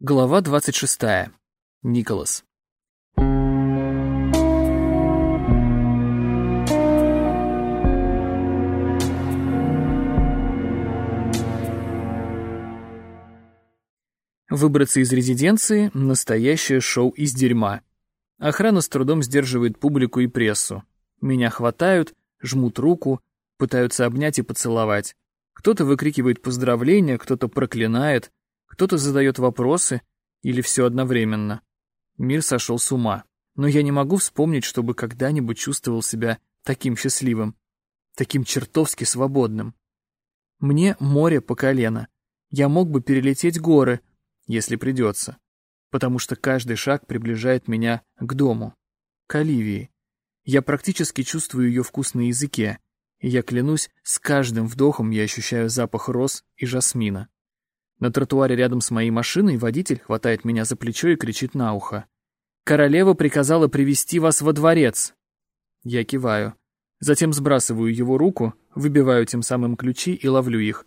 Глава 26. Николас. Выбраться из резиденции – настоящее шоу из дерьма. Охрана с трудом сдерживает публику и прессу. Меня хватают, жмут руку, пытаются обнять и поцеловать. Кто-то выкрикивает поздравления, кто-то проклинает, кто-то задает вопросы или все одновременно. Мир сошел с ума. Но я не могу вспомнить, чтобы когда-нибудь чувствовал себя таким счастливым, таким чертовски свободным. Мне море по колено. Я мог бы перелететь горы, если придется, потому что каждый шаг приближает меня к дому, к Оливии. Я практически чувствую ее вкус на языке, и я клянусь, с каждым вдохом я ощущаю запах роз и жасмина. На тротуаре рядом с моей машиной водитель хватает меня за плечо и кричит на ухо. «Королева приказала привести вас во дворец!» Я киваю. Затем сбрасываю его руку, выбиваю тем самым ключи и ловлю их.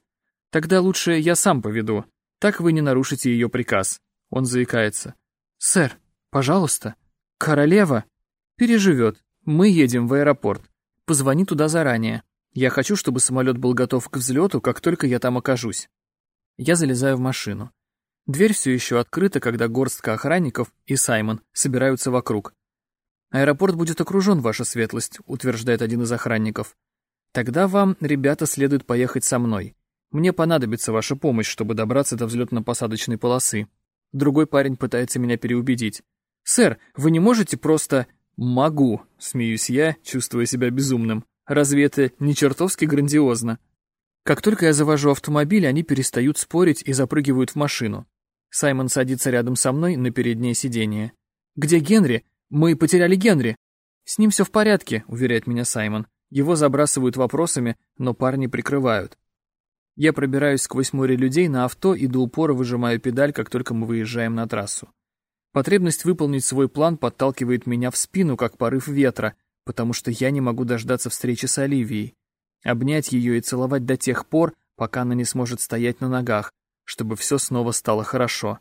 «Тогда лучше я сам поведу. Так вы не нарушите ее приказ». Он заикается. «Сэр, пожалуйста. Королева переживет. Мы едем в аэропорт. Позвони туда заранее. Я хочу, чтобы самолет был готов к взлету, как только я там окажусь». Я залезаю в машину. Дверь все еще открыта, когда горстка охранников и Саймон собираются вокруг. «Аэропорт будет окружен, ваша светлость», — утверждает один из охранников. «Тогда вам, ребята, следует поехать со мной. Мне понадобится ваша помощь, чтобы добраться до взлетно-посадочной полосы». Другой парень пытается меня переубедить. «Сэр, вы не можете просто...» «Могу», — смеюсь я, чувствуя себя безумным. «Разве это не чертовски грандиозно?» Как только я завожу автомобиль, они перестают спорить и запрыгивают в машину. Саймон садится рядом со мной на переднее сиденье. «Где Генри? Мы потеряли Генри!» «С ним все в порядке», — уверяет меня Саймон. Его забрасывают вопросами, но парни прикрывают. Я пробираюсь сквозь море людей на авто и до упора выжимаю педаль, как только мы выезжаем на трассу. Потребность выполнить свой план подталкивает меня в спину, как порыв ветра, потому что я не могу дождаться встречи с Оливией. Обнять ее и целовать до тех пор, пока она не сможет стоять на ногах, чтобы все снова стало хорошо.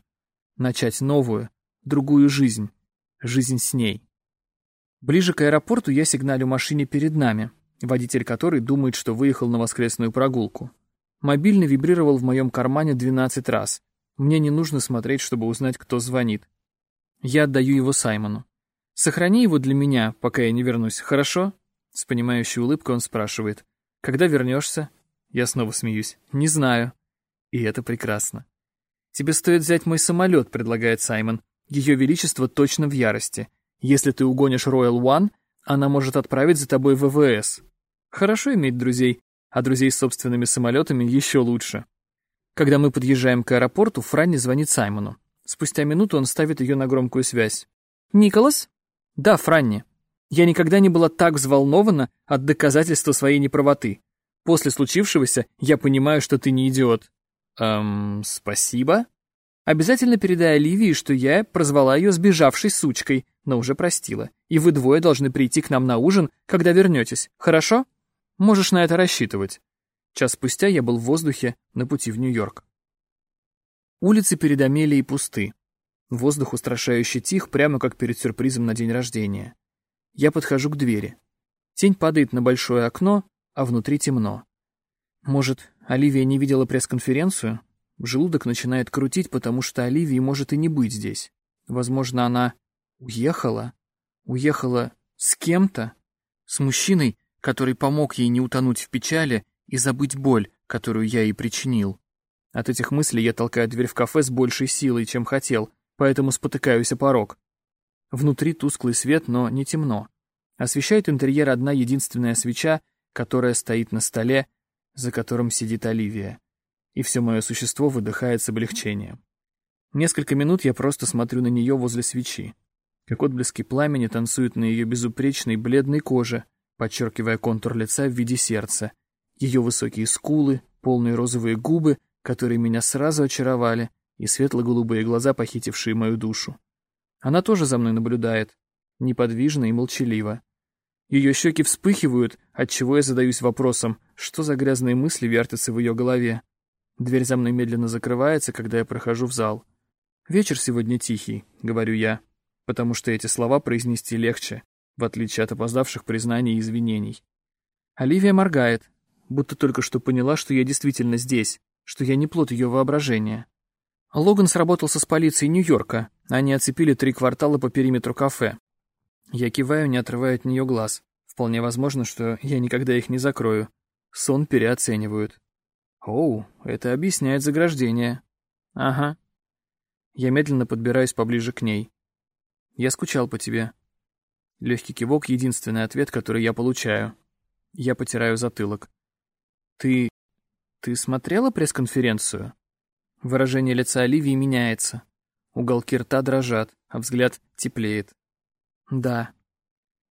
Начать новую, другую жизнь. Жизнь с ней. Ближе к аэропорту я сигналю машине перед нами, водитель которой думает, что выехал на воскресную прогулку. Мобильный вибрировал в моем кармане 12 раз. Мне не нужно смотреть, чтобы узнать, кто звонит. Я отдаю его Саймону. «Сохрани его для меня, пока я не вернусь, хорошо?» С понимающей улыбкой он спрашивает. Когда вернешься? Я снова смеюсь. Не знаю. И это прекрасно. Тебе стоит взять мой самолет, предлагает Саймон. Ее Величество точно в ярости. Если ты угонишь Royal One, она может отправить за тобой ВВС. Хорошо иметь друзей, а друзей с собственными самолетами еще лучше. Когда мы подъезжаем к аэропорту, Франни звонит Саймону. Спустя минуту он ставит ее на громкую связь. «Николас?» «Да, Франни». Я никогда не была так взволнована от доказательства своей неправоты. После случившегося я понимаю, что ты не идиот. Эм, спасибо. Обязательно передай Оливии, что я прозвала ее сбежавшей сучкой, но уже простила. И вы двое должны прийти к нам на ужин, когда вернетесь, хорошо? Можешь на это рассчитывать. Час спустя я был в воздухе на пути в Нью-Йорк. Улицы перед Амелией пусты. Воздух устрашающе тих, прямо как перед сюрпризом на день рождения. Я подхожу к двери. Тень падает на большое окно, а внутри темно. Может, Оливия не видела пресс-конференцию? Желудок начинает крутить, потому что Оливии может и не быть здесь. Возможно, она уехала? Уехала с кем-то? С мужчиной, который помог ей не утонуть в печали и забыть боль, которую я ей причинил. От этих мыслей я толкаю дверь в кафе с большей силой, чем хотел, поэтому спотыкаюсь о порог. Внутри тусклый свет, но не темно. Освещает интерьер одна единственная свеча, которая стоит на столе, за которым сидит Оливия. И все мое существо выдыхает с облегчением. Несколько минут я просто смотрю на нее возле свечи. Как отблески пламени танцуют на ее безупречной бледной коже, подчеркивая контур лица в виде сердца, ее высокие скулы, полные розовые губы, которые меня сразу очаровали, и светло-голубые глаза, похитившие мою душу. Она тоже за мной наблюдает, неподвижно и молчаливо. Ее щеки вспыхивают, отчего я задаюсь вопросом, что за грязные мысли вертятся в ее голове. Дверь за мной медленно закрывается, когда я прохожу в зал. «Вечер сегодня тихий», — говорю я, потому что эти слова произнести легче, в отличие от опоздавших признаний и извинений. Оливия моргает, будто только что поняла, что я действительно здесь, что я не плод ее воображения. Логан сработался с полицией Нью-Йорка. Они оцепили три квартала по периметру кафе. Я киваю, не отрывая от нее глаз. Вполне возможно, что я никогда их не закрою. Сон переоценивают. Оу, это объясняет заграждение. Ага. Я медленно подбираюсь поближе к ней. Я скучал по тебе. Легкий кивок — единственный ответ, который я получаю. Я потираю затылок. Ты... ты смотрела пресс-конференцию? Выражение лица Оливии меняется. Уголки рта дрожат, а взгляд теплеет. Да.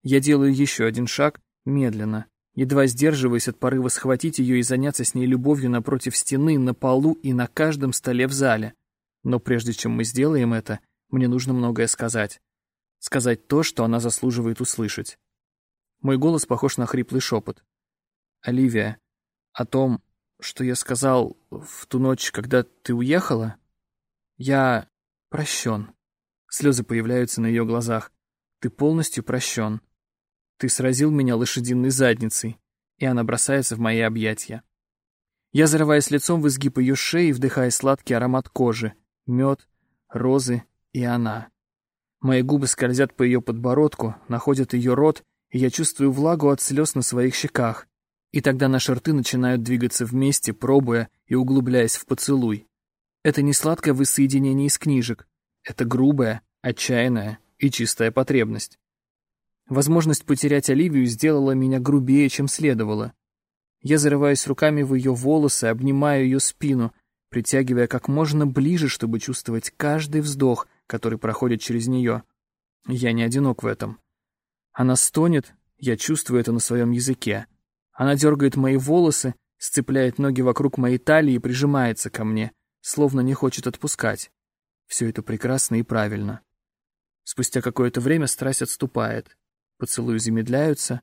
Я делаю еще один шаг, медленно, едва сдерживаясь от порыва схватить ее и заняться с ней любовью напротив стены, на полу и на каждом столе в зале. Но прежде чем мы сделаем это, мне нужно многое сказать. Сказать то, что она заслуживает услышать. Мой голос похож на хриплый шепот. «Оливия, о том, что я сказал в ту ночь, когда ты уехала, я прощен». Слезы появляются на ее глазах. «Ты полностью прощен. Ты сразил меня лошадиной задницей, и она бросается в мои объятия. Я зарываюсь лицом в изгиб ее шеи, вдыхая сладкий аромат кожи, мед, розы и она. Мои губы скользят по ее подбородку, находят ее рот, и я чувствую влагу от слез на своих щеках. И тогда наши рты начинают двигаться вместе, пробуя и углубляясь в поцелуй. Это не сладкое воссоединение из книжек. Это грубая, отчаянная и чистая потребность. Возможность потерять Оливию сделала меня грубее, чем следовало. Я зарываюсь руками в ее волосы, обнимаю ее спину, притягивая как можно ближе, чтобы чувствовать каждый вздох, который проходит через нее. Я не одинок в этом. Она стонет, я чувствую это на своем языке. Она дергает мои волосы, сцепляет ноги вокруг моей талии и прижимается ко мне, словно не хочет отпускать. Все это прекрасно и правильно. Спустя какое-то время страсть отступает. Поцелуи замедляются.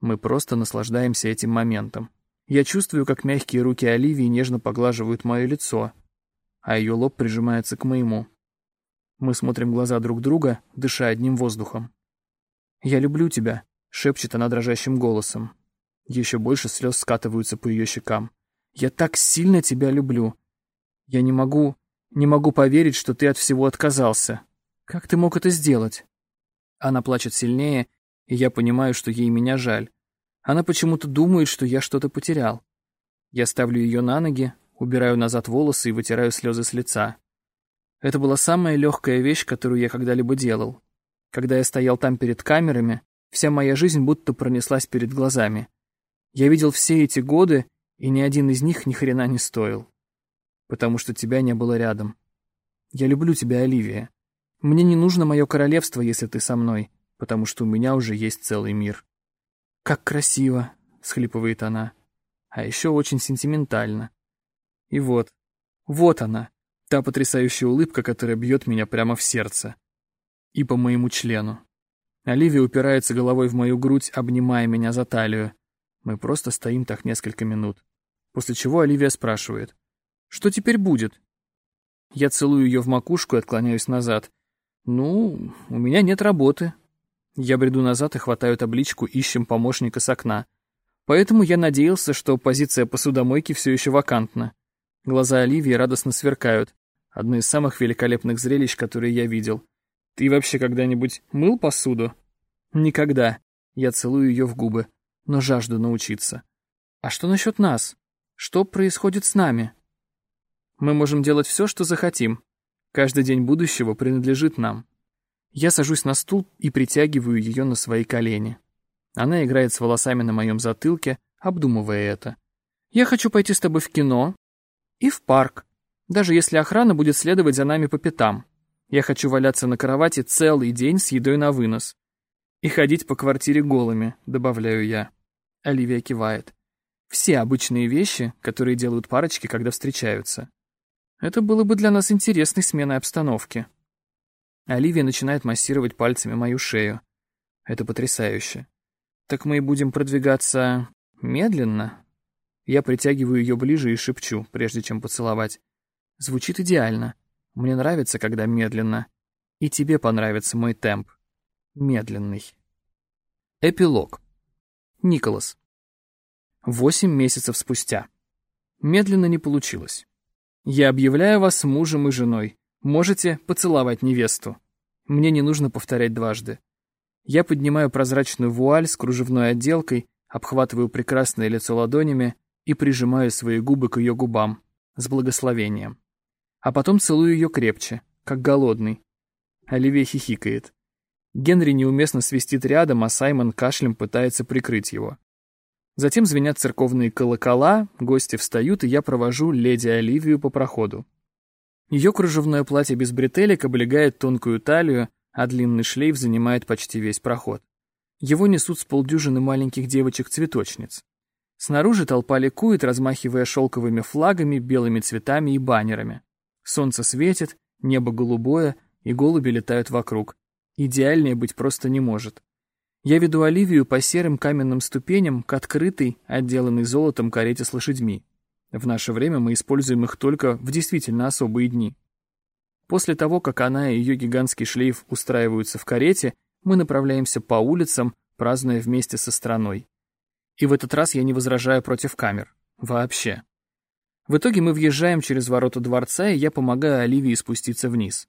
Мы просто наслаждаемся этим моментом. Я чувствую, как мягкие руки Оливии нежно поглаживают мое лицо, а ее лоб прижимается к моему. Мы смотрим глаза друг друга, дыша одним воздухом. «Я люблю тебя», — шепчет она дрожащим голосом. Еще больше слез скатываются по ее щекам. «Я так сильно тебя люблю. Я не могу, не могу поверить, что ты от всего отказался. Как ты мог это сделать?» Она плачет сильнее, и я понимаю, что ей меня жаль. Она почему-то думает, что я что-то потерял. Я ставлю ее на ноги, убираю назад волосы и вытираю слезы с лица. Это была самая легкая вещь, которую я когда-либо делал. Когда я стоял там перед камерами, вся моя жизнь будто пронеслась перед глазами. Я видел все эти годы, и ни один из них ни хрена не стоил. Потому что тебя не было рядом. Я люблю тебя, Оливия. Мне не нужно мое королевство, если ты со мной, потому что у меня уже есть целый мир. «Как красиво!» — схлипывает она. А еще очень сентиментально. И вот, вот она, та потрясающая улыбка, которая бьет меня прямо в сердце. И по моему члену. Оливия упирается головой в мою грудь, обнимая меня за талию. Мы просто стоим так несколько минут. После чего Оливия спрашивает. «Что теперь будет?» Я целую ее в макушку и отклоняюсь назад. «Ну, у меня нет работы», я бреду назад и хватаю табличку «Ищем помощника с окна». Поэтому я надеялся, что позиция посудомойки все еще вакантна. Глаза Оливии радостно сверкают. Одно из самых великолепных зрелищ, которые я видел. Ты вообще когда-нибудь мыл посуду? Никогда. Я целую ее в губы, но жажду научиться. А что насчет нас? Что происходит с нами? Мы можем делать все, что захотим. Каждый день будущего принадлежит нам. Я сажусь на стул и притягиваю ее на свои колени. Она играет с волосами на моем затылке, обдумывая это. «Я хочу пойти с тобой в кино и в парк, даже если охрана будет следовать за нами по пятам. Я хочу валяться на кровати целый день с едой на вынос. И ходить по квартире голыми», — добавляю я. Оливия кивает. «Все обычные вещи, которые делают парочки, когда встречаются. Это было бы для нас интересной сменой обстановки». Оливия начинает массировать пальцами мою шею. Это потрясающе. Так мы и будем продвигаться медленно? Я притягиваю ее ближе и шепчу, прежде чем поцеловать. Звучит идеально. Мне нравится, когда медленно. И тебе понравится мой темп. Медленный. Эпилог. Николас. Восемь месяцев спустя. Медленно не получилось. Я объявляю вас мужем и женой. Можете поцеловать невесту. Мне не нужно повторять дважды. Я поднимаю прозрачную вуаль с кружевной отделкой, обхватываю прекрасное лицо ладонями и прижимаю свои губы к ее губам с благословением. А потом целую ее крепче, как голодный. Оливия хихикает. Генри неуместно свистит рядом, а Саймон кашлем пытается прикрыть его. Затем звенят церковные колокола, гости встают, и я провожу леди Оливию по проходу. Ее кружевное платье без бретелек облегает тонкую талию, а длинный шлейф занимает почти весь проход. Его несут с полдюжины маленьких девочек-цветочниц. Снаружи толпа ликует, размахивая шелковыми флагами, белыми цветами и баннерами. Солнце светит, небо голубое, и голуби летают вокруг. Идеальнее быть просто не может. Я веду Оливию по серым каменным ступеням к открытой, отделанной золотом карете с лошадьми. В наше время мы используем их только в действительно особые дни. После того, как она и ее гигантский шлейф устраиваются в карете, мы направляемся по улицам, празднуя вместе со страной. И в этот раз я не возражаю против камер. Вообще. В итоге мы въезжаем через ворота дворца, и я помогаю Оливии спуститься вниз.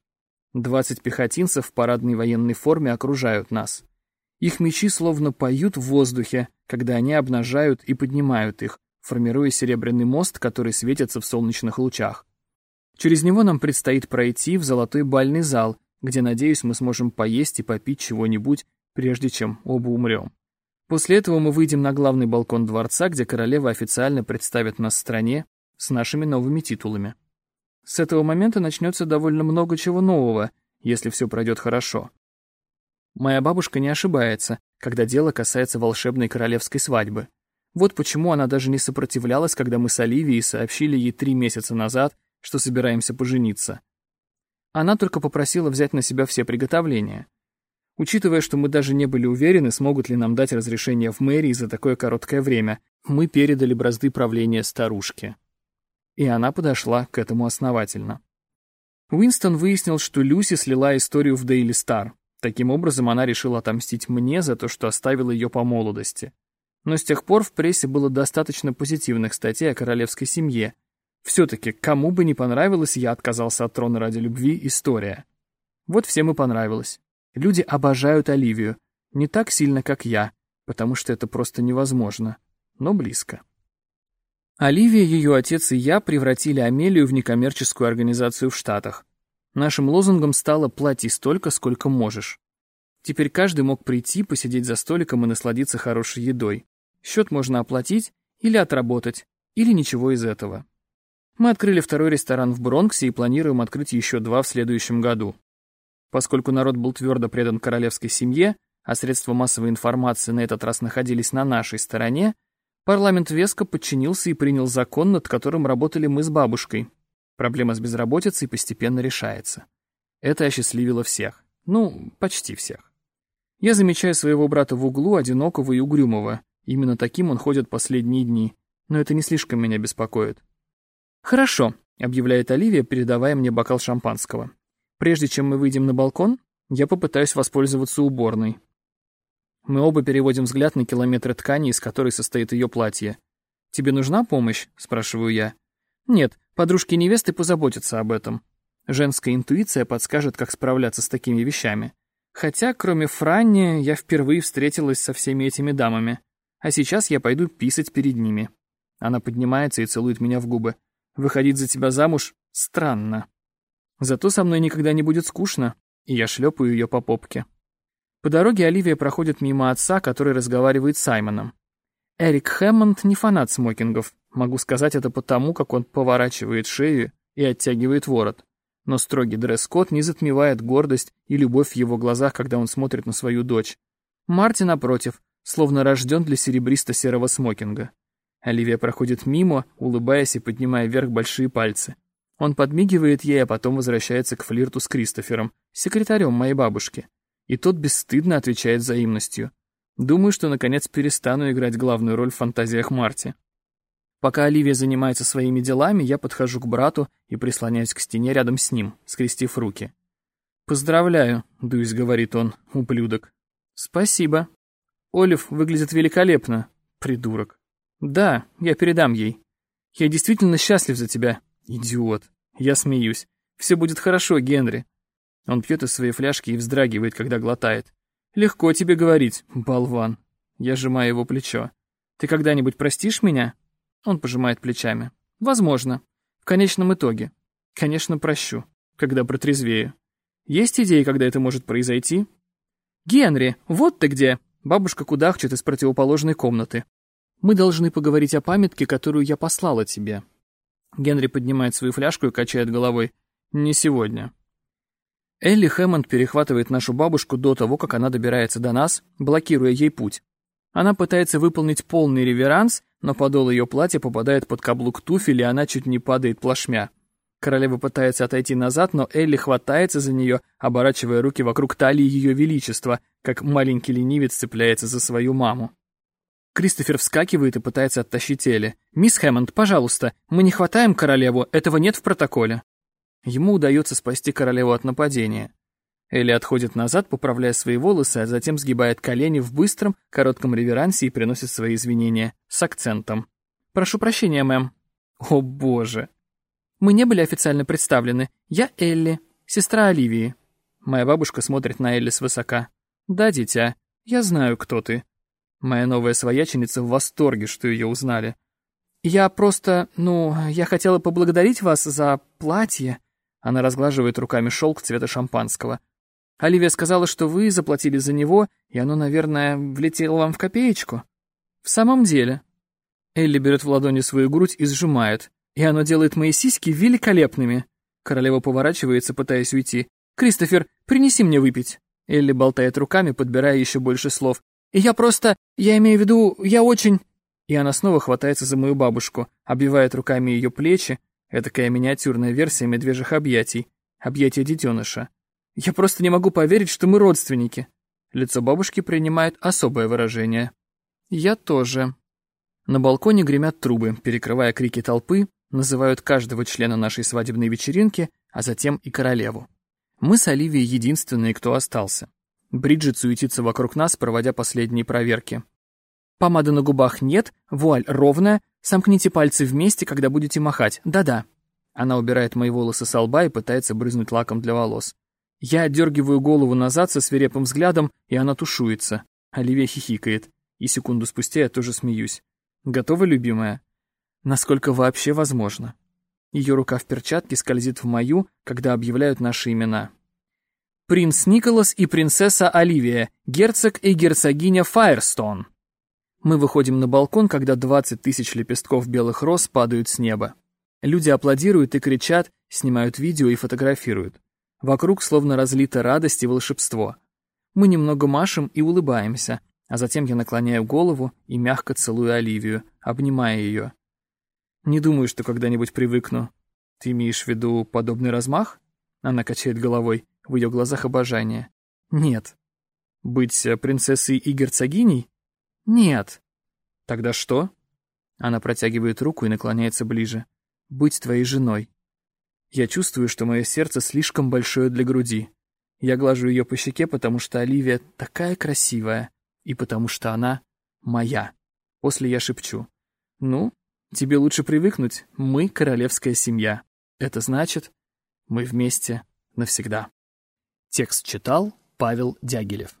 Двадцать пехотинцев в парадной военной форме окружают нас. Их мечи словно поют в воздухе, когда они обнажают и поднимают их, формируя серебряный мост, который светится в солнечных лучах. Через него нам предстоит пройти в золотой бальный зал, где, надеюсь, мы сможем поесть и попить чего-нибудь, прежде чем оба умрем. После этого мы выйдем на главный балкон дворца, где королева официально представит нас стране с нашими новыми титулами. С этого момента начнется довольно много чего нового, если все пройдет хорошо. Моя бабушка не ошибается, когда дело касается волшебной королевской свадьбы. Вот почему она даже не сопротивлялась, когда мы с Оливией сообщили ей три месяца назад, что собираемся пожениться. Она только попросила взять на себя все приготовления. Учитывая, что мы даже не были уверены, смогут ли нам дать разрешение в мэрии за такое короткое время, мы передали бразды правления старушке. И она подошла к этому основательно. Уинстон выяснил, что Люси слила историю в Daily Star, Таким образом, она решила отомстить мне за то, что оставила ее по молодости. Но с тех пор в прессе было достаточно позитивных статей о королевской семье. Все-таки, кому бы не понравилось, я отказался от трона ради любви, история. Вот всем и понравилось. Люди обожают Оливию. Не так сильно, как я, потому что это просто невозможно, но близко. Оливия, ее отец и я превратили Амелию в некоммерческую организацию в Штатах. Нашим лозунгом стало «плати столько, сколько можешь». Теперь каждый мог прийти, посидеть за столиком и насладиться хорошей едой. Счет можно оплатить или отработать, или ничего из этого. Мы открыли второй ресторан в Бронксе и планируем открыть еще два в следующем году. Поскольку народ был твердо предан королевской семье, а средства массовой информации на этот раз находились на нашей стороне, парламент Веска подчинился и принял закон, над которым работали мы с бабушкой, Проблема с безработицей постепенно решается. Это осчастливило всех. Ну, почти всех. Я замечаю своего брата в углу, одинокого и угрюмого. Именно таким он ходит последние дни. Но это не слишком меня беспокоит. «Хорошо», — объявляет Оливия, передавая мне бокал шампанского. «Прежде чем мы выйдем на балкон, я попытаюсь воспользоваться уборной». Мы оба переводим взгляд на километры ткани, из которой состоит ее платье. «Тебе нужна помощь?» — спрашиваю я. «Нет, Подружки невесты позаботятся об этом. Женская интуиция подскажет, как справляться с такими вещами. Хотя, кроме Франни, я впервые встретилась со всеми этими дамами. А сейчас я пойду писать перед ними. Она поднимается и целует меня в губы. Выходить за тебя замуж — странно. Зато со мной никогда не будет скучно, и я шлепаю ее по попке. По дороге Оливия проходит мимо отца, который разговаривает с Саймоном. Эрик Хэммонд не фанат смокингов, Могу сказать это потому, как он поворачивает шею и оттягивает ворот. Но строгий дресс-код не затмевает гордость и любовь в его глазах, когда он смотрит на свою дочь. Марти, напротив, словно рожден для серебристо-серого смокинга. Оливия проходит мимо, улыбаясь и поднимая вверх большие пальцы. Он подмигивает ей, а потом возвращается к флирту с Кристофером, секретарем моей бабушки. И тот бесстыдно отвечает взаимностью. Думаю, что наконец перестану играть главную роль в фантазиях Марти. Пока Оливия занимается своими делами, я подхожу к брату и прислоняюсь к стене рядом с ним, скрестив руки. «Поздравляю», — дуясь говорит он, ублюдок. «Спасибо. Олив выглядит великолепно, придурок. Да, я передам ей. Я действительно счастлив за тебя, идиот. Я смеюсь. Все будет хорошо, Генри». Он пьет из своей фляжки и вздрагивает, когда глотает. «Легко тебе говорить, болван». Я сжимаю его плечо. «Ты когда-нибудь простишь меня?» Он пожимает плечами. «Возможно. В конечном итоге. Конечно, прощу, когда протрезвею. Есть идеи, когда это может произойти?» «Генри, вот ты где!» Бабушка кудахчет из противоположной комнаты. «Мы должны поговорить о памятке, которую я послала тебе». Генри поднимает свою фляжку и качает головой. «Не сегодня». Элли Хэммонд перехватывает нашу бабушку до того, как она добирается до нас, блокируя ей путь. Она пытается выполнить полный реверанс, но подол ее платья попадает под каблук туфель, и она чуть не падает плашмя. Королева пытается отойти назад, но Элли хватается за нее, оборачивая руки вокруг талии ее величества, как маленький ленивец цепляется за свою маму. Кристофер вскакивает и пытается оттащить Элли. «Мисс Хэммонд, пожалуйста, мы не хватаем королеву, этого нет в протоколе». Ему удается спасти королеву от нападения. Элли отходит назад, поправляя свои волосы, а затем сгибает колени в быстром, коротком реверансе и приносит свои извинения с акцентом. «Прошу прощения, мэм». «О, боже!» «Мы не были официально представлены. Я Элли, сестра Оливии». Моя бабушка смотрит на Элли свысока. «Да, дитя, я знаю, кто ты». Моя новая свояченица в восторге, что ее узнали. «Я просто, ну, я хотела поблагодарить вас за платье». Она разглаживает руками шелк цвета шампанского. Оливия сказала, что вы заплатили за него, и оно, наверное, влетело вам в копеечку. В самом деле. Элли берет в ладони свою грудь и сжимает, и оно делает мои сиськи великолепными. Королева поворачивается, пытаясь уйти. «Кристофер, принеси мне выпить». Элли болтает руками, подбирая еще больше слов. «И я просто... Я имею в виду... Я очень...» И она снова хватается за мою бабушку, обвивает руками ее плечи, этакая миниатюрная версия медвежьих объятий, объятия детеныша. Я просто не могу поверить, что мы родственники. Лицо бабушки принимает особое выражение. Я тоже. На балконе гремят трубы, перекрывая крики толпы, называют каждого члена нашей свадебной вечеринки, а затем и королеву. Мы с Оливией единственные, кто остался. Бриджит суетится вокруг нас, проводя последние проверки. Помады на губах нет, вуаль ровная, сомкните пальцы вместе, когда будете махать, да-да. Она убирает мои волосы со лба и пытается брызнуть лаком для волос. Я отдергиваю голову назад со свирепым взглядом, и она тушуется. Оливия хихикает. И секунду спустя я тоже смеюсь. Готова, любимая? Насколько вообще возможно. Ее рука в перчатке скользит в мою, когда объявляют наши имена. Принц Николас и принцесса Оливия, герцог и герцогиня Файерстон. Мы выходим на балкон, когда 20 тысяч лепестков белых роз падают с неба. Люди аплодируют и кричат, снимают видео и фотографируют. Вокруг словно разлита радость и волшебство. Мы немного машем и улыбаемся, а затем я наклоняю голову и мягко целую Оливию, обнимая ее. Не думаю, что когда-нибудь привыкну. Ты имеешь в виду подобный размах? Она качает головой, в ее глазах обожание. Нет. Быть э, принцессой и герцогиней? Нет. Тогда что? Она протягивает руку и наклоняется ближе. Быть твоей женой. Я чувствую, что мое сердце слишком большое для груди. Я глажу ее по щеке, потому что Оливия такая красивая, и потому что она моя. После я шепчу. «Ну, тебе лучше привыкнуть, мы королевская семья. Это значит, мы вместе навсегда». Текст читал Павел Дягилев.